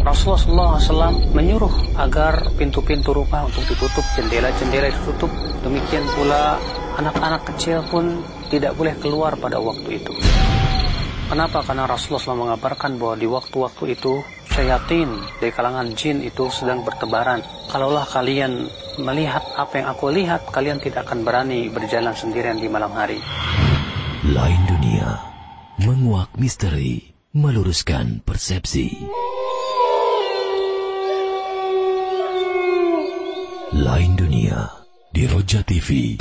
Rasulullah SAW menyuruh agar pintu-pintu rumah untuk ditutup, jendela-jendela ditutup. Demikian pula anak-anak kecil pun tidak boleh keluar pada waktu itu. Kenapa? Karena Rasulullah SAW mengabarkan bahwa di waktu-waktu itu syaitan dari kalangan jin itu sedang bertebaran. Kalaulah kalian melihat apa yang aku lihat, kalian tidak akan berani berjalan sendirian di malam hari. Lain dunia, menguak misteri, meluruskan persepsi. Lain dunia di Roja TV.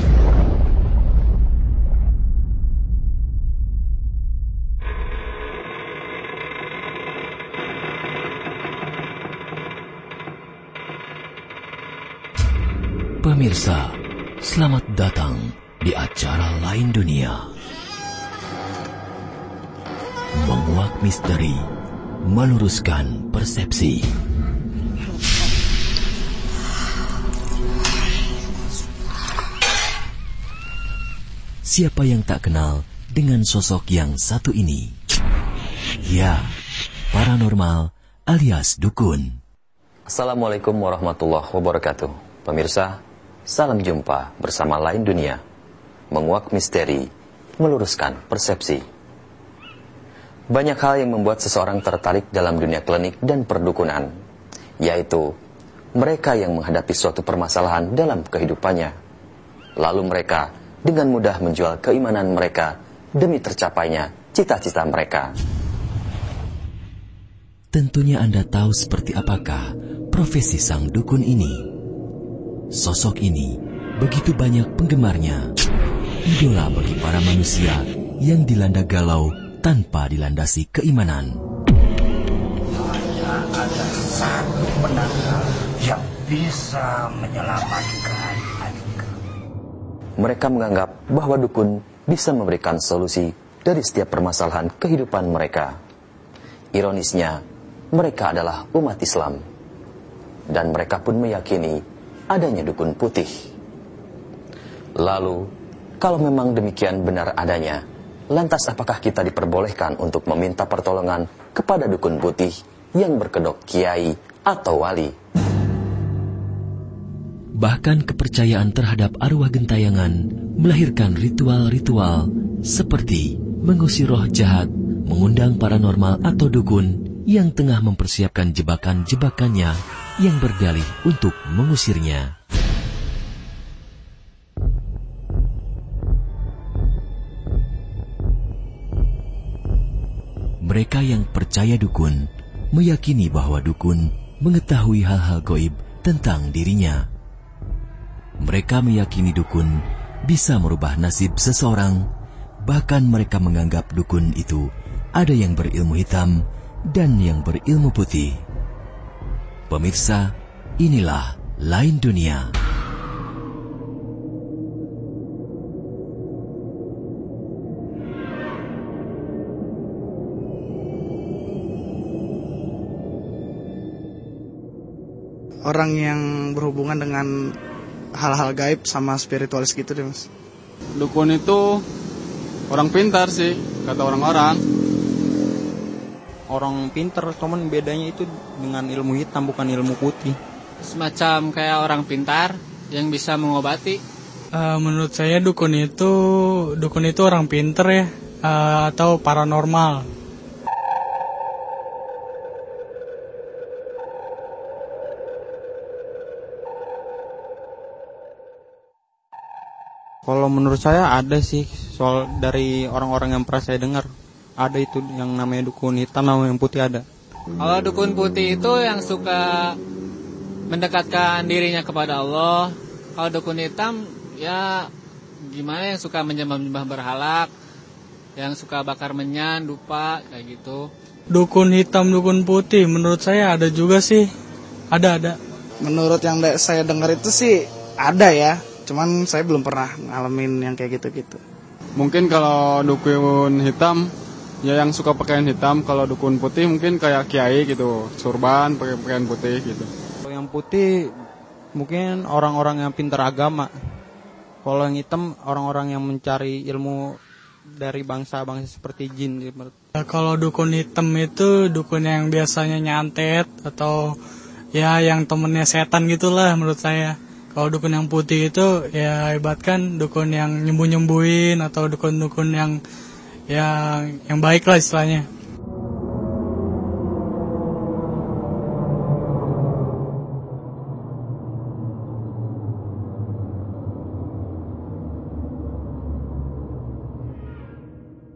Pemirsa, selamat datang di acara Lain Dunia. Menguak misteri, meluruskan persepsi. Siapa yang tak kenal dengan sosok yang satu ini? Ya, paranormal alias dukun. Assalamualaikum warahmatullahi wabarakatuh. Pemirsa, salam jumpa bersama Lain Dunia. Menguak misteri, meluruskan persepsi. Banyak hal yang membuat seseorang tertarik dalam dunia klinik dan perdukunan, yaitu mereka yang menghadapi suatu permasalahan dalam kehidupannya. Lalu mereka dengan mudah menjual keimanan mereka demi tercapainya cita-cita mereka. Tentunya Anda tahu seperti apakah profesi sang dukun ini. Sosok ini begitu banyak penggemarnya, idola bagi para manusia yang dilanda galau tanpa dilandasi keimanan. Hanya ada satu penangkal yang bisa menyelamatkan. Mereka menganggap bahwa dukun bisa memberikan solusi dari setiap permasalahan kehidupan mereka. Ironisnya, mereka adalah umat Islam. Dan mereka pun meyakini adanya dukun putih. Lalu, kalau memang demikian benar adanya, lantas apakah kita diperbolehkan untuk meminta pertolongan kepada dukun putih yang berkedok kiai atau wali? Bahkan kepercayaan terhadap arwah gentayangan melahirkan ritual-ritual seperti mengusir roh jahat, mengundang paranormal atau dukun yang tengah mempersiapkan jebakan-jebakannya yang berdalih untuk mengusirnya. Mereka yang percaya dukun meyakini bahwa dukun mengetahui hal-hal goib tentang dirinya. Mereka meyakini dukun bisa merubah nasib seseorang, bahkan mereka menganggap dukun itu ada yang berilmu hitam dan yang berilmu putih. Pemirsa, inilah lain dunia. Orang yang berhubungan dengan hal-hal gaib sama spiritualis gitu deh mas. Dukun itu orang pintar sih, kata orang-orang. Orang pintar, cuman bedanya itu dengan ilmu hitam bukan ilmu putih. Semacam kayak orang pintar yang bisa mengobati. Uh, menurut saya dukun itu dukun itu orang pinter ya uh, atau paranormal. Kalau menurut saya ada sih soal dari orang-orang yang pernah saya dengar ada itu yang namanya dukun hitam nama yang putih ada. Kalau dukun putih itu yang suka mendekatkan dirinya kepada Allah. Kalau dukun hitam ya gimana yang suka menyembah-nyembah berhalak, yang suka bakar menyan, dupa kayak gitu. Dukun hitam, dukun putih menurut saya ada juga sih. Ada ada. Menurut yang saya dengar itu sih ada ya. Cuman saya belum pernah ngalamin yang kayak gitu-gitu. Mungkin kalau dukun hitam ya yang suka pakaian hitam, kalau dukun putih mungkin kayak kiai gitu, surban pakai pakaian putih gitu. Kalau yang putih mungkin orang-orang yang pintar agama. Kalau yang hitam orang-orang yang mencari ilmu dari bangsa-bangsa seperti jin. Ya, kalau dukun hitam itu dukun yang biasanya nyantet atau ya yang temennya setan gitulah menurut saya. Kalau dukun yang putih itu ya ibaratkan dukun yang nyembuh-nyembuhin atau dukun-dukun yang yang yang baik lah istilahnya.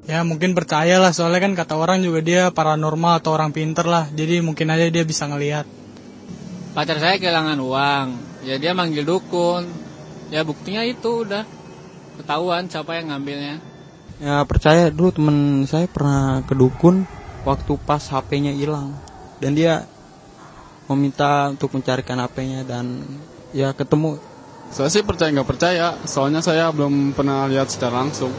Ya mungkin percaya lah soalnya kan kata orang juga dia paranormal atau orang pinter lah. Jadi mungkin aja dia bisa ngelihat. Pacar saya kehilangan uang Ya dia manggil dukun. Ya buktinya itu udah. Ketahuan siapa yang ngambilnya. Ya percaya dulu temen saya pernah ke dukun Waktu pas HP-nya hilang. Dan dia meminta untuk mencarikan HP-nya Dan ya ketemu. Saya sih percaya nggak percaya. Soalnya saya belum pernah lihat secara langsung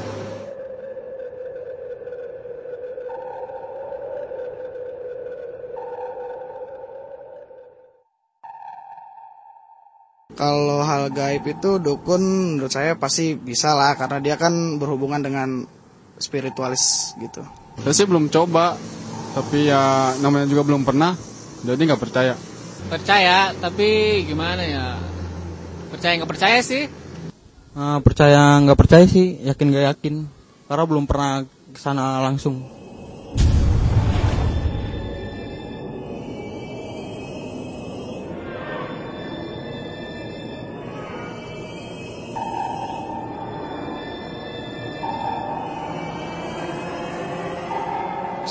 Kalau hal gaib itu dukun menurut saya pasti bisa lah karena dia kan berhubungan dengan spiritualis gitu. Saya sih belum coba, tapi ya namanya juga belum pernah, jadi nggak percaya. Percaya, tapi gimana ya? Percaya nggak percaya sih? Uh, percaya nggak percaya sih, yakin nggak yakin, karena belum pernah ke sana langsung.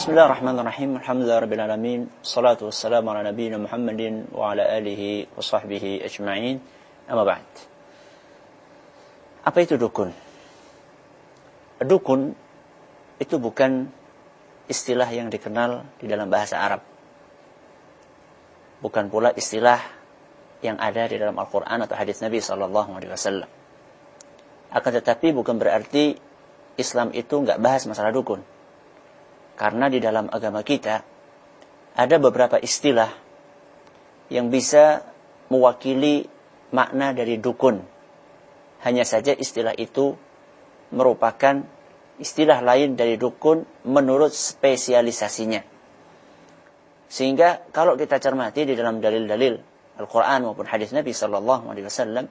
بسم الله الرحمن الرحيم الحمد لله رب العالمين الصلاة والسلام على نبينا محمد وعلى آله وصحبه أجمعين أما بعد Apa itu dukun? Dukun itu bukan istilah yang dikenal di dalam bahasa Arab. Bukan pula istilah yang ada di dalam Al-Quran atau hadis Nabi SAW. Akan tetapi bukan berarti Islam itu nggak bahas masalah dukun. Karena di dalam agama kita ada beberapa istilah yang bisa mewakili makna dari dukun. Hanya saja istilah itu merupakan istilah lain dari dukun menurut spesialisasinya. Sehingga kalau kita cermati di dalam dalil-dalil Al-Quran maupun hadis Nabi Sallallahu Alaihi Wasallam,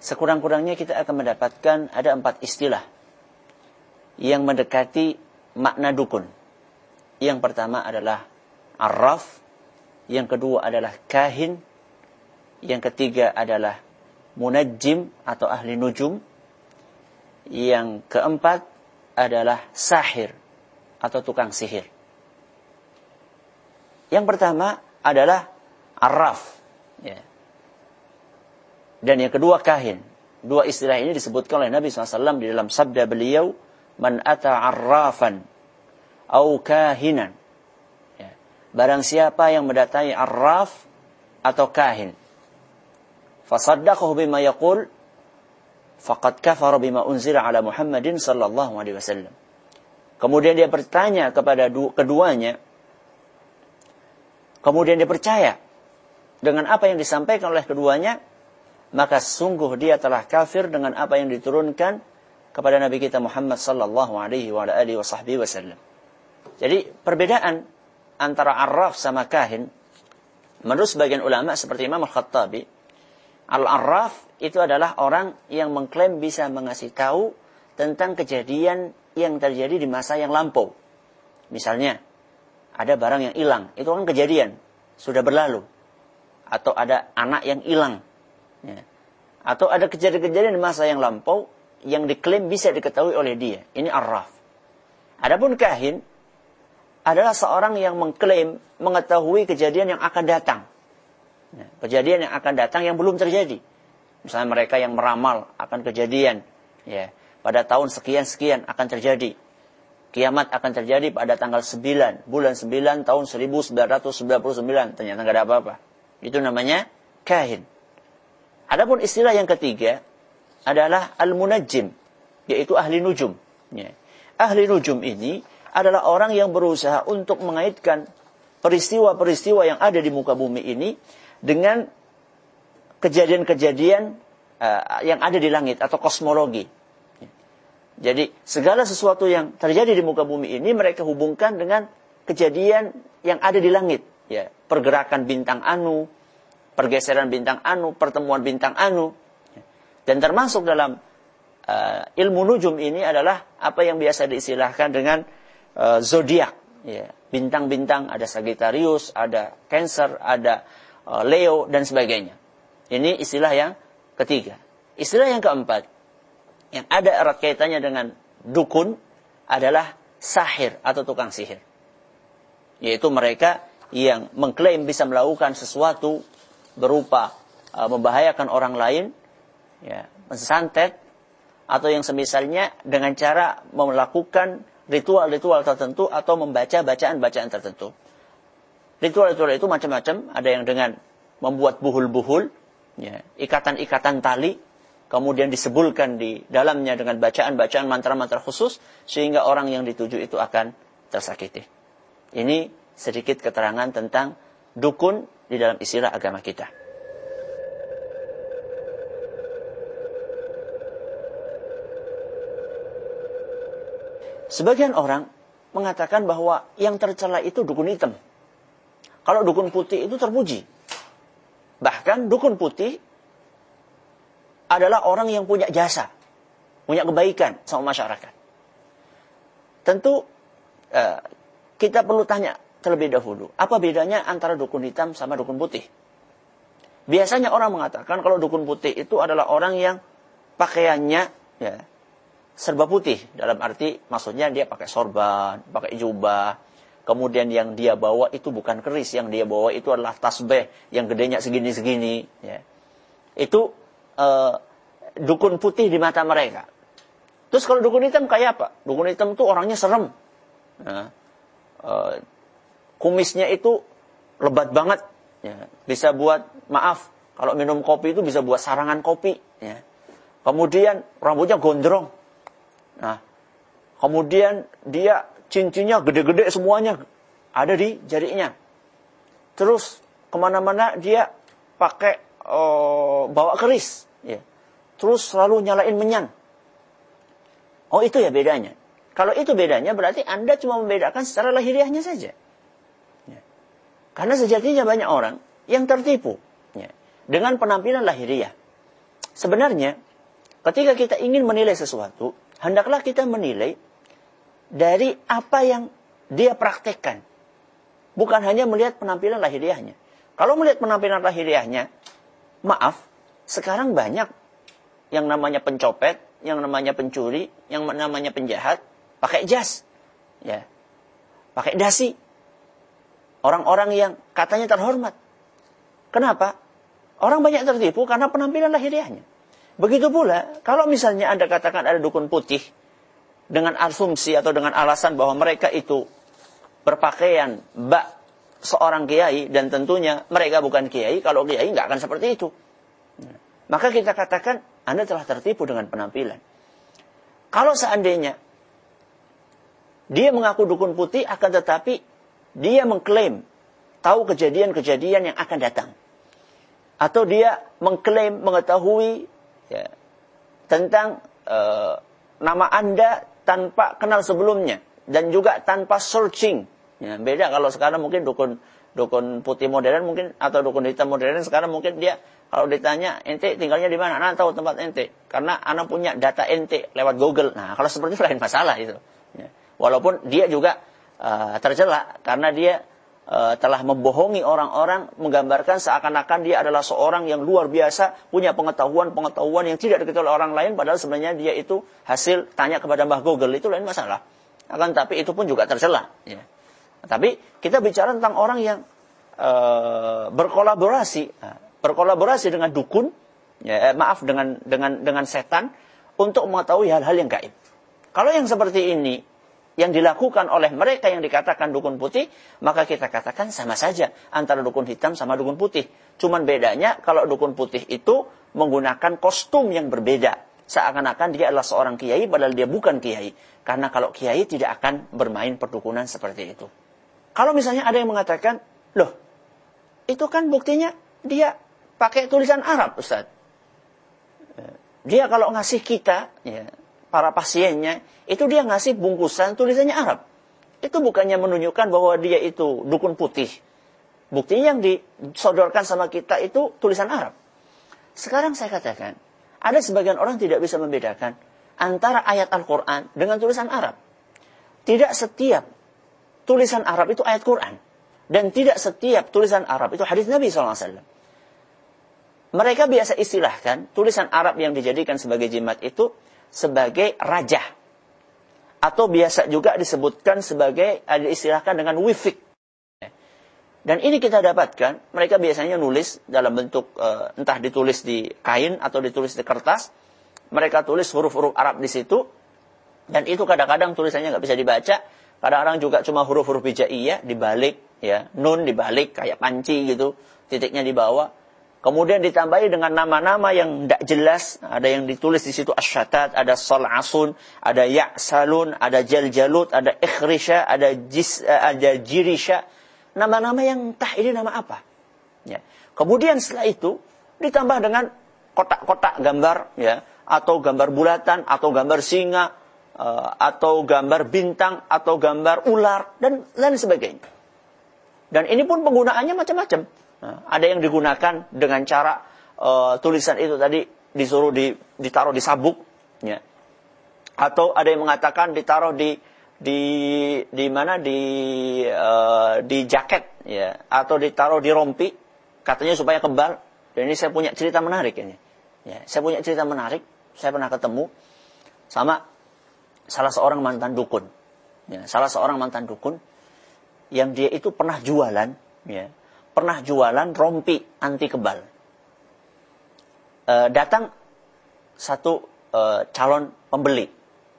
sekurang-kurangnya kita akan mendapatkan ada empat istilah yang mendekati makna dukun. Yang pertama adalah arraf, yang kedua adalah kahin, yang ketiga adalah munajjim atau ahli nujum, yang keempat adalah sahir atau tukang sihir. Yang pertama adalah arraf. Ya. Dan yang kedua kahin. Dua istilah ini disebutkan oleh Nabi SAW di dalam sabda beliau, man ata arrafan au kahinan. Ya. Barang siapa yang mendatangi arraf atau kahin. Fasaddaqahu bima yaqul faqad kafara bima unzila ala Muhammadin sallallahu alaihi wasallam. Kemudian dia bertanya kepada keduanya. Kemudian dia percaya dengan apa yang disampaikan oleh keduanya, maka sungguh dia telah kafir dengan apa yang diturunkan kepada Nabi kita Muhammad sallallahu alaihi wa alihi wasallam. Jadi perbedaan antara arraf sama kahin menurut sebagian ulama seperti Imam Al-Khattabi, al-arraf itu adalah orang yang mengklaim bisa mengasih tahu tentang kejadian yang terjadi di masa yang lampau. Misalnya, ada barang yang hilang, itu kan kejadian, sudah berlalu. Atau ada anak yang hilang. Ya. Atau ada kejadian-kejadian di masa yang lampau, yang diklaim bisa diketahui oleh dia. Ini arraf. Adapun kahin adalah seorang yang mengklaim mengetahui kejadian yang akan datang. Ya, kejadian yang akan datang yang belum terjadi. Misalnya mereka yang meramal akan kejadian ya pada tahun sekian-sekian akan terjadi. Kiamat akan terjadi pada tanggal 9, bulan 9 tahun 1999. Ternyata nggak ada apa-apa. Itu namanya kahin. Adapun istilah yang ketiga, adalah al-munajjim, yaitu ahli nujum. Ya. Ahli nujum ini adalah orang yang berusaha untuk mengaitkan peristiwa-peristiwa yang ada di muka bumi ini dengan kejadian-kejadian uh, yang ada di langit atau kosmologi. Jadi segala sesuatu yang terjadi di muka bumi ini mereka hubungkan dengan kejadian yang ada di langit. Ya, pergerakan bintang anu, pergeseran bintang anu, pertemuan bintang anu. Dan termasuk dalam uh, ilmu nujum ini adalah apa yang biasa diistilahkan dengan uh, zodiak. Ya, bintang-bintang ada Sagittarius, ada Cancer, ada uh, Leo dan sebagainya. Ini istilah yang ketiga. Istilah yang keempat yang ada erat kaitannya dengan dukun adalah sahir atau tukang sihir. Yaitu mereka yang mengklaim bisa melakukan sesuatu berupa uh, membahayakan orang lain, ya, mensantet, atau yang semisalnya dengan cara melakukan ritual-ritual tertentu atau membaca bacaan-bacaan tertentu. Ritual-ritual itu macam-macam, ada yang dengan membuat buhul-buhul, ya, ikatan-ikatan tali, kemudian disebulkan di dalamnya dengan bacaan-bacaan mantra-mantra khusus, sehingga orang yang dituju itu akan tersakiti. Ini sedikit keterangan tentang dukun di dalam istilah agama kita. Sebagian orang mengatakan bahwa yang tercela itu dukun hitam. Kalau dukun putih itu terpuji. Bahkan dukun putih adalah orang yang punya jasa, punya kebaikan sama masyarakat. Tentu eh, kita perlu tanya terlebih dahulu, apa bedanya antara dukun hitam sama dukun putih? Biasanya orang mengatakan kalau dukun putih itu adalah orang yang pakaiannya ya, serba putih dalam arti maksudnya dia pakai sorban, pakai jubah. Kemudian yang dia bawa itu bukan keris, yang dia bawa itu adalah tasbih yang gedenya segini-segini. Ya. Itu uh, dukun putih di mata mereka. Terus kalau dukun hitam kayak apa? Dukun hitam itu orangnya serem. Uh, kumisnya itu lebat banget. Ya. Bisa buat, maaf, kalau minum kopi itu bisa buat sarangan kopi. Ya. Kemudian rambutnya gondrong Nah, kemudian dia cincinnya gede-gede semuanya ada di jarinya. Terus ke mana-mana dia pakai uh, bawa keris, ya. Terus selalu nyalain menyan. Oh itu ya bedanya. Kalau itu bedanya berarti Anda cuma membedakan secara lahiriahnya saja. Ya. Karena sejatinya banyak orang yang tertipu ya, dengan penampilan lahiriah. Sebenarnya ketika kita ingin menilai sesuatu, hendaklah kita menilai dari apa yang dia praktekkan. Bukan hanya melihat penampilan lahiriahnya. Kalau melihat penampilan lahiriahnya, maaf, sekarang banyak yang namanya pencopet, yang namanya pencuri, yang namanya penjahat, pakai jas. Ya. Pakai dasi. Orang-orang yang katanya terhormat. Kenapa? Orang banyak tertipu karena penampilan lahiriahnya. Begitu pula, kalau misalnya Anda katakan ada dukun putih, dengan asumsi atau dengan alasan bahwa mereka itu berpakaian bak seorang kiai, dan tentunya mereka bukan kiai, kalau kiai nggak akan seperti itu. Maka kita katakan, Anda telah tertipu dengan penampilan. Kalau seandainya dia mengaku dukun putih, akan tetapi dia mengklaim tahu kejadian-kejadian yang akan datang. Atau dia mengklaim mengetahui ya, tentang uh, nama Anda tanpa kenal sebelumnya dan juga tanpa searching. Ya, beda kalau sekarang mungkin dukun dukun putih modern mungkin atau dukun hitam modern sekarang mungkin dia kalau ditanya ente tinggalnya di mana, anak tahu tempat ente karena anak punya data ente lewat Google. Nah kalau seperti itu lain masalah itu. Ya. Walaupun dia juga uh, tercela karena dia uh, telah membohongi orang-orang, menggambarkan seakan-akan dia adalah seorang yang luar biasa, punya pengetahuan-pengetahuan yang tidak diketahui orang lain, padahal sebenarnya dia itu hasil tanya kepada Mbah Google, itu lain masalah. Akan tapi itu pun juga tercela. Ya. Tapi kita bicara tentang orang yang uh, berkolaborasi, uh, berkolaborasi dengan dukun, ya, eh, maaf dengan dengan dengan setan untuk mengetahui hal-hal yang gaib. Kalau yang seperti ini yang dilakukan oleh mereka yang dikatakan dukun putih, maka kita katakan sama saja antara dukun hitam sama dukun putih. Cuman bedanya kalau dukun putih itu menggunakan kostum yang berbeda. Seakan-akan dia adalah seorang kiai padahal dia bukan kiai. Karena kalau kiai tidak akan bermain perdukunan seperti itu. Kalau misalnya ada yang mengatakan, loh, itu kan buktinya dia pakai tulisan Arab, Ustaz. Dia kalau ngasih kita, ya, para pasiennya, itu dia ngasih bungkusan tulisannya Arab. Itu bukannya menunjukkan bahwa dia itu dukun putih. Buktinya yang disodorkan sama kita itu tulisan Arab. Sekarang saya katakan, ada sebagian orang tidak bisa membedakan antara ayat Al-Quran dengan tulisan Arab. Tidak setiap tulisan Arab itu ayat Quran. Dan tidak setiap tulisan Arab itu hadis Nabi SAW. Mereka biasa istilahkan tulisan Arab yang dijadikan sebagai jimat itu sebagai raja. Atau biasa juga disebutkan sebagai, diistilahkan dengan wifik. Dan ini kita dapatkan, mereka biasanya nulis dalam bentuk uh, entah ditulis di kain atau ditulis di kertas. Mereka tulis huruf-huruf Arab di situ. Dan itu kadang-kadang tulisannya nggak bisa dibaca. Kadang-kadang juga cuma huruf-huruf bijaiyah dibalik, ya nun dibalik kayak panci gitu, titiknya di bawah. Kemudian ditambahi dengan nama-nama yang tidak jelas. Ada yang ditulis di situ asyatat, ada sal'asun, ada ya'salun, ada jaljalut, ada ikhrisha, ada jis, ada jirisha nama-nama yang entah ini nama apa. Ya. Kemudian setelah itu ditambah dengan kotak-kotak gambar, ya, atau gambar bulatan, atau gambar singa, uh, atau gambar bintang, atau gambar ular dan lain sebagainya. Dan ini pun penggunaannya macam-macam. Nah, ada yang digunakan dengan cara uh, tulisan itu tadi disuruh di, ditaruh di sabuk, ya. atau ada yang mengatakan ditaruh di di di mana? Di uh, di jaket ya. Atau ditaruh di rompi katanya supaya kebal. Dan ini saya punya cerita menarik ini ya. Saya punya cerita menarik saya pernah ketemu sama salah seorang mantan dukun ya. Salah seorang mantan dukun yang dia itu pernah jualan ya pernah jualan rompi anti kebal uh, datang satu uh, calon pembeli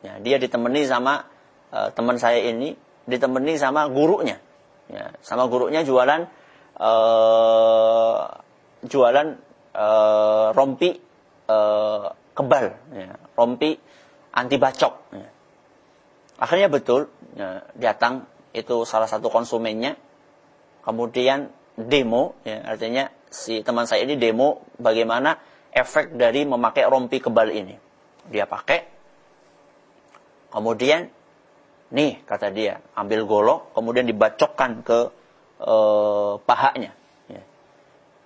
ya dia ditemani sama uh, teman saya ini ditemani sama gurunya. Ya, sama gurunya jualan uh, jualan uh, rompi uh, kebal, ya, rompi anti bacok. Ya. Akhirnya betul, ya, datang itu salah satu konsumennya, kemudian demo, ya, artinya si teman saya ini demo bagaimana efek dari memakai rompi kebal ini. Dia pakai, kemudian Nih, kata dia, ambil golok, kemudian dibacokkan ke e, pahanya. Ya.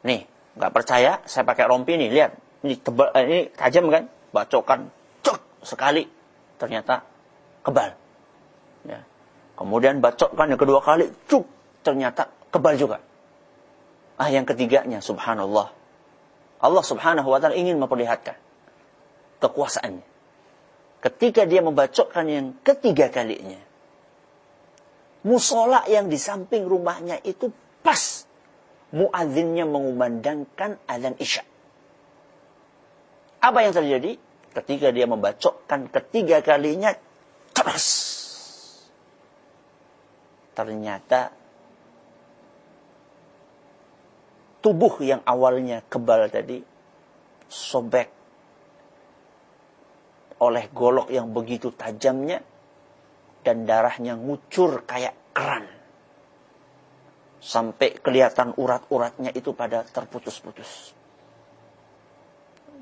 Nih, nggak percaya, saya pakai rompi nih, lihat. Ini tebal, eh, ini tajam kan? Bacokkan, cok, sekali. Ternyata kebal. Ya. Kemudian bacokkan yang kedua kali, cuk, ternyata kebal juga. Ah, yang ketiganya, subhanallah. Allah subhanahu wa ta'ala ingin memperlihatkan kekuasaannya ketika dia membacokkan yang ketiga kalinya. Musola yang di samping rumahnya itu pas muadzinnya mengumandangkan azan isya. Apa yang terjadi? Ketika dia membacokkan ketiga kalinya, terus ternyata tubuh yang awalnya kebal tadi sobek oleh golok yang begitu tajamnya dan darahnya ngucur kayak keran. Sampai kelihatan urat-uratnya itu pada terputus-putus.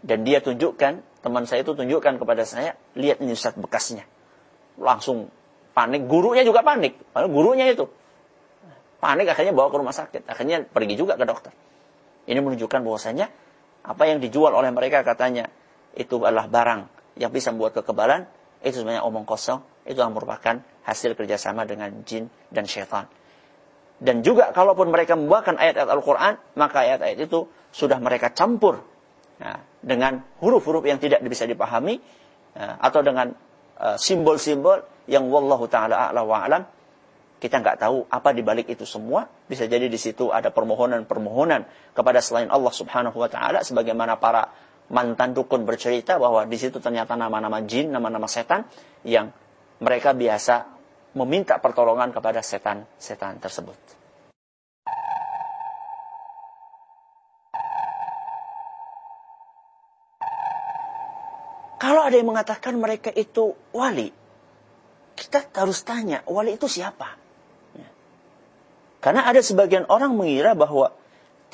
Dan dia tunjukkan, teman saya itu tunjukkan kepada saya, lihat ini bekasnya. Langsung panik, gurunya juga panik. Gurunya itu. Panik akhirnya bawa ke rumah sakit. Akhirnya pergi juga ke dokter. Ini menunjukkan bahwasanya apa yang dijual oleh mereka katanya itu adalah barang yang bisa membuat kekebalan, itu sebenarnya omong kosong, itu yang merupakan hasil kerjasama dengan jin dan syaitan. Dan juga kalaupun mereka membawakan ayat-ayat Al-Quran, maka ayat-ayat itu sudah mereka campur nah, dengan huruf-huruf yang tidak bisa dipahami, nah, atau dengan uh, simbol-simbol yang wallahu ta'ala a'la wa alam, kita nggak tahu apa di balik itu semua. Bisa jadi di situ ada permohonan-permohonan kepada selain Allah Subhanahu wa taala sebagaimana para mantan dukun bercerita bahwa di situ ternyata nama-nama jin, nama-nama setan yang mereka biasa meminta pertolongan kepada setan-setan tersebut. Kalau ada yang mengatakan mereka itu wali, kita harus tanya, wali itu siapa? Karena ada sebagian orang mengira bahwa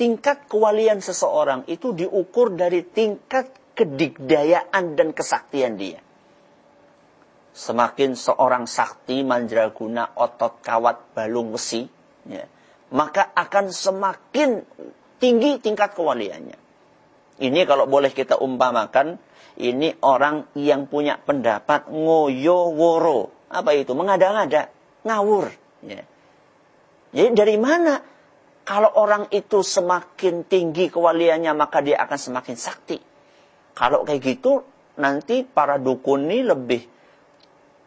tingkat kewalian seseorang itu diukur dari tingkat kedigdayaan dan kesaktian dia. semakin seorang sakti mandraguna otot kawat balung besi, ya, maka akan semakin tinggi tingkat kewaliannya. Ini kalau boleh kita umpamakan, ini orang yang punya pendapat ngoyo woro. Apa itu? Mengada-ngada, ngawur. Ya. Jadi dari mana kalau orang itu semakin tinggi kewaliannya maka dia akan semakin sakti. Kalau kayak gitu nanti para dukun ini lebih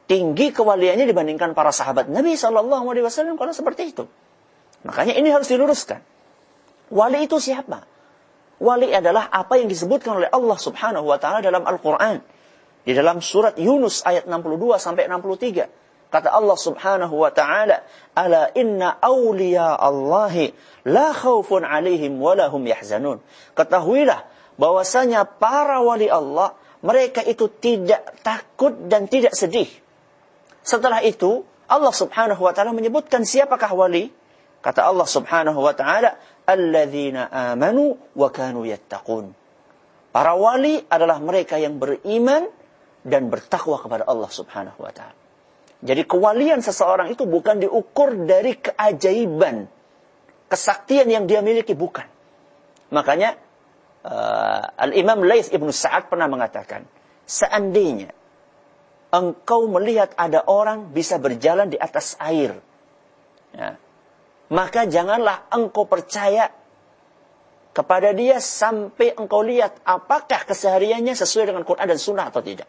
tinggi kewaliannya dibandingkan para sahabat Nabi Shallallahu Alaihi Wasallam kalau seperti itu. Makanya ini harus diluruskan. Wali itu siapa? Wali adalah apa yang disebutkan oleh Allah Subhanahu wa taala dalam Al-Qur'an. Di dalam surat Yunus ayat 62 sampai 63. Kata Allah Subhanahu wa taala, "Ala inna awliya Allahi la khaufun 'alaihim wa lahum yahzanun." Ketahuilah bahwasanya para wali Allah mereka itu tidak takut dan tidak sedih. Setelah itu, Allah Subhanahu wa taala menyebutkan siapakah wali? Kata Allah Subhanahu wa taala, "Alladzina amanu wa kanu yattaqun." Para wali adalah mereka yang beriman dan bertakwa kepada Allah Subhanahu wa taala. Jadi kewalian seseorang itu bukan diukur dari keajaiban, kesaktian yang dia miliki bukan. Makanya uh, Al-Imam Laith Ibnu Sa'ad pernah mengatakan, seandainya engkau melihat ada orang bisa berjalan di atas air, ya, maka janganlah engkau percaya kepada dia sampai engkau lihat apakah kesehariannya sesuai dengan Quran dan Sunnah atau tidak.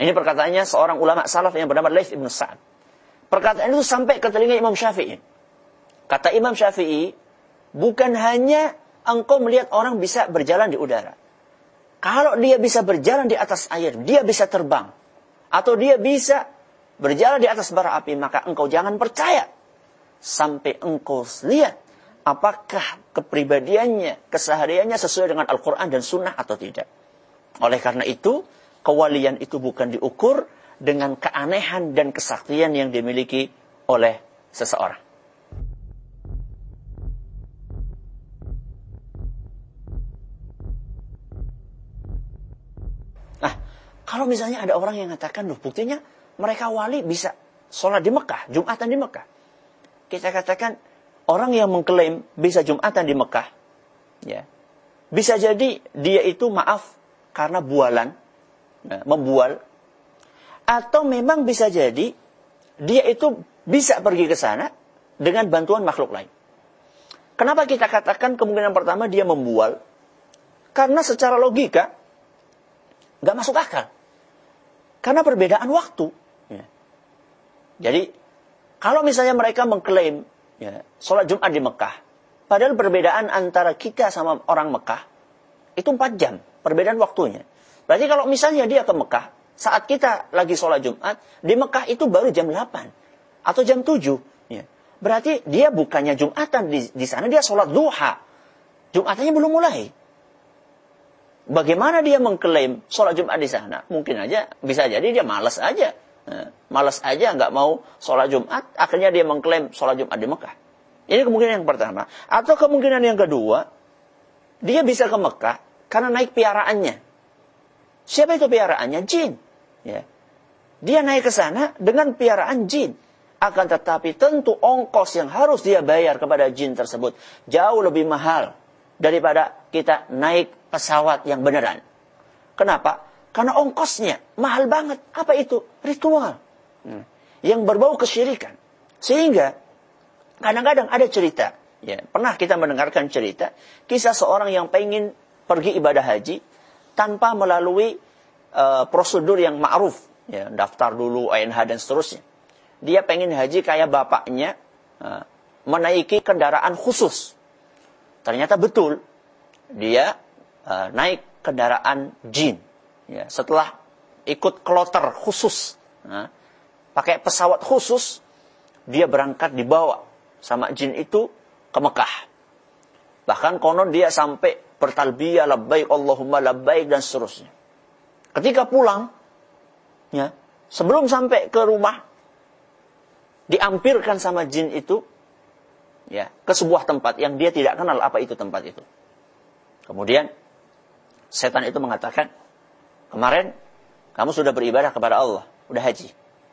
Ini perkataannya seorang ulama salaf yang bernama Laith ibn Sa'ad. Perkataan itu sampai ke telinga Imam Syafi'i. Kata Imam Syafi'i, bukan hanya engkau melihat orang bisa berjalan di udara. Kalau dia bisa berjalan di atas air, dia bisa terbang. Atau dia bisa berjalan di atas bara api, maka engkau jangan percaya. Sampai engkau lihat apakah kepribadiannya, kesehariannya sesuai dengan Al-Quran dan Sunnah atau tidak. Oleh karena itu, kewalian itu bukan diukur dengan keanehan dan kesaktian yang dimiliki oleh seseorang. Nah, kalau misalnya ada orang yang mengatakan, loh buktinya mereka wali bisa sholat di Mekah, Jumatan di Mekah. Kita katakan, orang yang mengklaim bisa Jumatan di Mekah, ya, bisa jadi dia itu maaf karena bualan, nah, membual atau memang bisa jadi dia itu bisa pergi ke sana dengan bantuan makhluk lain. Kenapa kita katakan kemungkinan pertama dia membual? Karena secara logika nggak masuk akal. Karena perbedaan waktu. Ya. Jadi kalau misalnya mereka mengklaim ya, sholat Jumat di Mekah, padahal perbedaan antara kita sama orang Mekah itu empat jam, perbedaan waktunya. Berarti kalau misalnya dia ke Mekah, saat kita lagi sholat Jumat, di Mekah itu baru jam 8 atau jam 7. Ya. Berarti dia bukannya Jumatan, di, di sana dia sholat duha. Jumatannya belum mulai. Bagaimana dia mengklaim sholat Jumat di sana? Mungkin aja, bisa jadi dia malas aja. Nah, malas aja nggak mau sholat Jumat, akhirnya dia mengklaim sholat Jumat di Mekah. Ini kemungkinan yang pertama. Atau kemungkinan yang kedua, dia bisa ke Mekah karena naik piaraannya. Siapa itu piaraannya? Jin. Ya. Dia naik ke sana dengan piaraan jin. Akan tetapi tentu ongkos yang harus dia bayar kepada jin tersebut jauh lebih mahal daripada kita naik pesawat yang beneran. Kenapa? Karena ongkosnya mahal banget. Apa itu? Ritual. Hmm. Yang berbau kesyirikan. Sehingga kadang-kadang ada cerita. Ya, pernah kita mendengarkan cerita kisah seorang yang pengen pergi ibadah haji tanpa melalui uh, prosedur yang ma'ruf, ya, daftar dulu ANH dan seterusnya. Dia pengen haji kayak bapaknya, uh, menaiki kendaraan khusus. Ternyata betul, dia uh, naik kendaraan jin. Ya, setelah ikut kloter khusus, uh, pakai pesawat khusus, dia berangkat dibawa sama jin itu ke Mekah. Bahkan konon dia sampai bertalbiyah labbaik Allahumma labbaik dan seterusnya. Ketika pulang, ya, sebelum sampai ke rumah, diampirkan sama jin itu, ya, ke sebuah tempat yang dia tidak kenal apa itu tempat itu. Kemudian setan itu mengatakan, kemarin Kamu sudah beribadah kepada Allah, udah haji.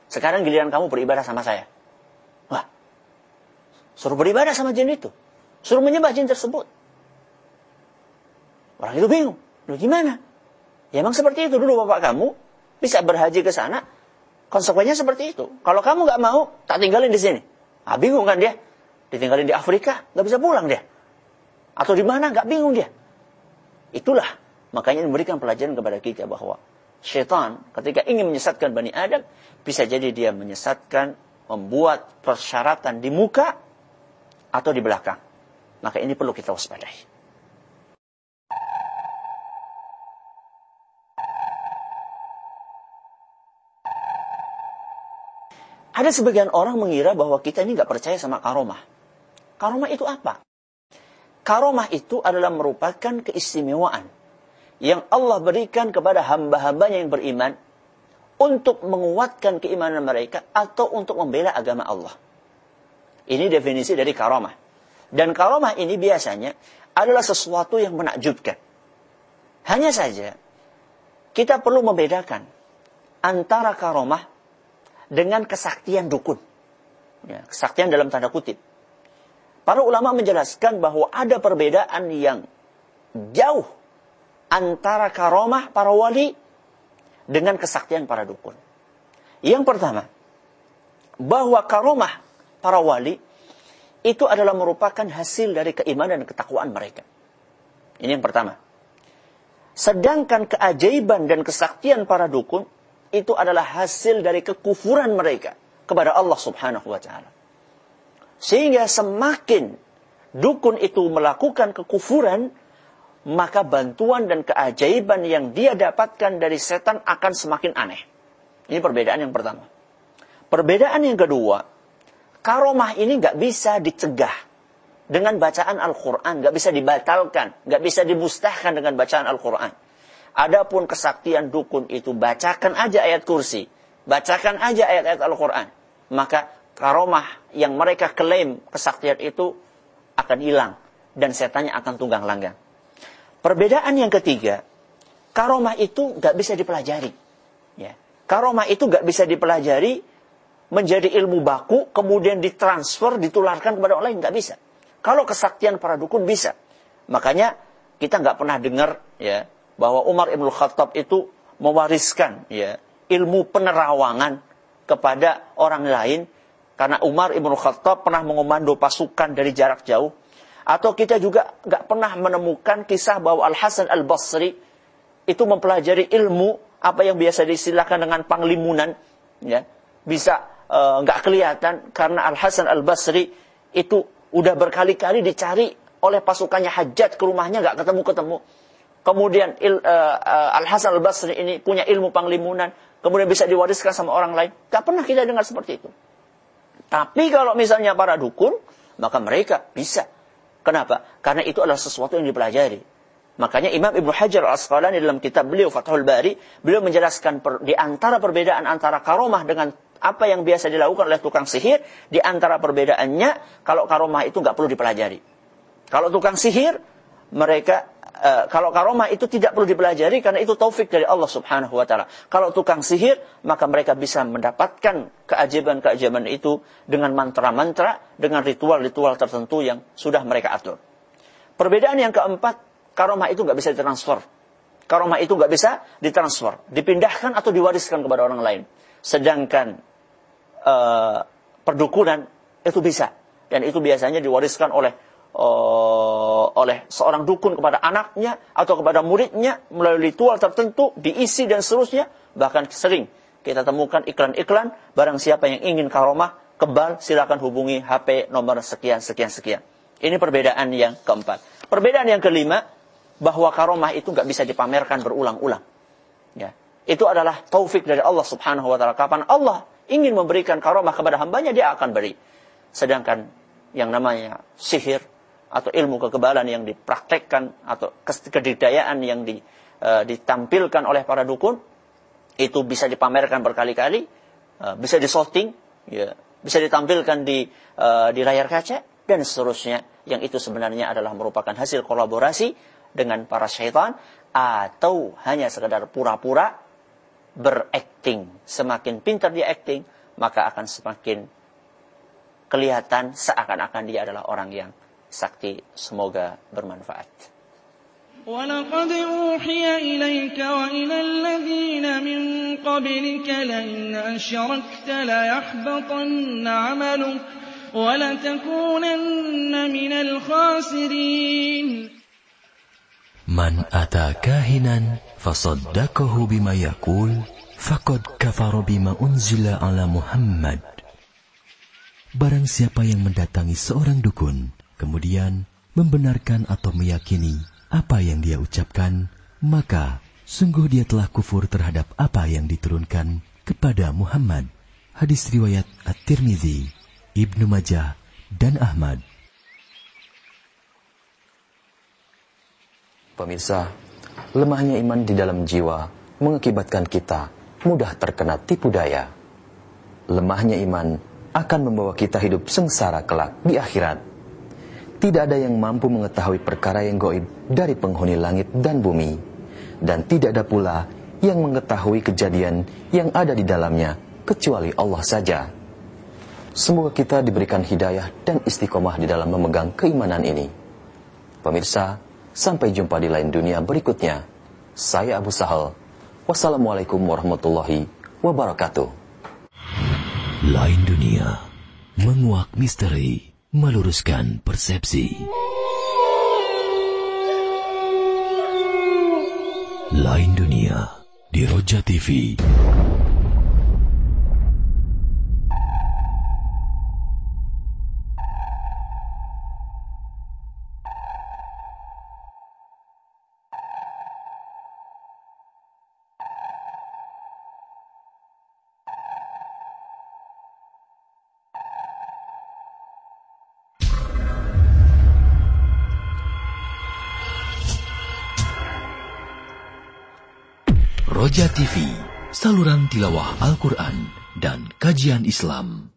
Sekarang giliran kamu beribadah sama saya. Wah, suruh beribadah sama jin itu. Suruh menyembah jin tersebut. Orang itu bingung. Lu gimana? Ya emang seperti itu dulu bapak kamu bisa berhaji ke sana. Konsekuensinya seperti itu. Kalau kamu nggak mau, tak tinggalin di sini. Ah, bingung kan dia? Ditinggalin di Afrika, nggak bisa pulang dia. Atau di mana, nggak bingung dia. Itulah makanya memberikan pelajaran kepada kita bahwa syaitan ketika ingin menyesatkan Bani Adam, bisa jadi dia menyesatkan, membuat persyaratan di muka atau di belakang. Maka ini perlu kita waspadai. Ada sebagian orang mengira bahwa kita ini nggak percaya sama karomah. Karomah itu apa? Karomah itu adalah merupakan keistimewaan yang Allah berikan kepada hamba-hambanya yang beriman untuk menguatkan keimanan mereka atau untuk membela agama Allah. Ini definisi dari karomah. Dan karomah ini biasanya adalah sesuatu yang menakjubkan. Hanya saja, kita perlu membedakan antara karomah dengan kesaktian dukun. Ya, kesaktian dalam tanda kutip. Para ulama menjelaskan bahwa ada perbedaan yang jauh antara karomah para wali dengan kesaktian para dukun. Yang pertama, bahwa karomah para wali itu adalah merupakan hasil dari keimanan dan ketakwaan mereka. Ini yang pertama. Sedangkan keajaiban dan kesaktian para dukun itu adalah hasil dari kekufuran mereka kepada Allah Subhanahu wa taala. Sehingga semakin dukun itu melakukan kekufuran, maka bantuan dan keajaiban yang dia dapatkan dari setan akan semakin aneh. Ini perbedaan yang pertama. Perbedaan yang kedua, karomah ini nggak bisa dicegah dengan bacaan Al-Quran, nggak bisa dibatalkan, nggak bisa dimustahkan dengan bacaan Al-Quran. Adapun kesaktian dukun itu bacakan aja ayat kursi, bacakan aja ayat-ayat Al-Quran. Maka karomah yang mereka klaim kesaktian itu akan hilang dan setannya akan tunggang langgang. Perbedaan yang ketiga, karomah itu gak bisa dipelajari. Ya. Karomah itu gak bisa dipelajari menjadi ilmu baku, kemudian ditransfer, ditularkan kepada orang lain, gak bisa. Kalau kesaktian para dukun bisa. Makanya kita nggak pernah dengar ya bahwa Umar Ibn Khattab itu mewariskan ya ilmu penerawangan kepada orang lain karena Umar Ibn Khattab pernah mengomando pasukan dari jarak jauh. Atau kita juga nggak pernah menemukan kisah bahwa Al Hasan Al Basri itu mempelajari ilmu apa yang biasa disilakan dengan panglimunan ya. Bisa eh, nggak kelihatan karena Al Hasan Al Basri itu udah berkali-kali dicari oleh pasukannya hajat ke rumahnya nggak ketemu-ketemu kemudian il, uh, uh, Al Hasan Al Basri ini punya ilmu panglimunan, kemudian bisa diwariskan sama orang lain. Gak pernah kita dengar seperti itu. Tapi kalau misalnya para dukun, maka mereka bisa. Kenapa? Karena itu adalah sesuatu yang dipelajari. Makanya Imam Ibnu Hajar Al-Asqalani dalam kitab beliau Fathul Bari, beliau menjelaskan per, di antara perbedaan antara karomah dengan apa yang biasa dilakukan oleh tukang sihir, di antara perbedaannya, kalau karomah itu nggak perlu dipelajari. Kalau tukang sihir, mereka uh, kalau karomah itu tidak perlu dipelajari karena itu taufik dari Allah Subhanahu wa taala. Kalau tukang sihir, maka mereka bisa mendapatkan keajaiban-keajaiban itu dengan mantra-mantra, dengan ritual-ritual tertentu yang sudah mereka atur. Perbedaan yang keempat, karomah itu nggak bisa ditransfer. Karomah itu nggak bisa ditransfer, dipindahkan atau diwariskan kepada orang lain. Sedangkan uh, perdukunan itu bisa dan itu biasanya diwariskan oleh uh, oleh seorang dukun kepada anaknya atau kepada muridnya melalui ritual tertentu diisi dan seterusnya bahkan sering kita temukan iklan-iklan barang siapa yang ingin karomah kebal silakan hubungi HP nomor sekian sekian sekian. Ini perbedaan yang keempat. Perbedaan yang kelima bahwa karomah itu nggak bisa dipamerkan berulang-ulang. Ya. Itu adalah taufik dari Allah Subhanahu wa taala. Kapan Allah ingin memberikan karomah kepada hambanya dia akan beri. Sedangkan yang namanya sihir atau ilmu kekebalan yang dipraktekkan atau kedidayaan yang di, uh, ditampilkan oleh para dukun itu bisa dipamerkan berkali-kali, uh, bisa disorting, ya, bisa ditampilkan di uh, di layar kaca dan seterusnya. Yang itu sebenarnya adalah merupakan hasil kolaborasi dengan para syaitan atau hanya sekedar pura-pura berakting, semakin pintar dia acting, maka akan semakin kelihatan seakan-akan dia adalah orang yang sakti. Semoga bermanfaat. ولقد أوحي إليك وإلى الذين من قبلك لئن أشركت ليحبطن عملك ولتكونن من الخاسرين من أتى كاهنا فصدقه بما يقول فقد كفر بما أنزل على محمد Barang siapa yang mendatangi seorang dukun, kemudian membenarkan atau meyakini apa yang dia ucapkan, maka sungguh dia telah kufur terhadap apa yang diturunkan kepada Muhammad. Hadis riwayat At-Tirmidzi, Ibnu Majah, dan Ahmad. Pemirsa, lemahnya iman di dalam jiwa mengakibatkan kita mudah terkena tipu daya. Lemahnya iman akan membawa kita hidup sengsara kelak di akhirat. Tidak ada yang mampu mengetahui perkara yang goib dari penghuni langit dan bumi. Dan tidak ada pula yang mengetahui kejadian yang ada di dalamnya kecuali Allah saja. Semoga kita diberikan hidayah dan istiqomah di dalam memegang keimanan ini. Pemirsa, sampai jumpa di lain dunia berikutnya. Saya Abu Sahal. Wassalamualaikum warahmatullahi wabarakatuh. Lain dunia, menguak misteri, meluruskan persepsi. Lain dunia di Roja TV. Saluran tilawah Al-Quran dan kajian Islam.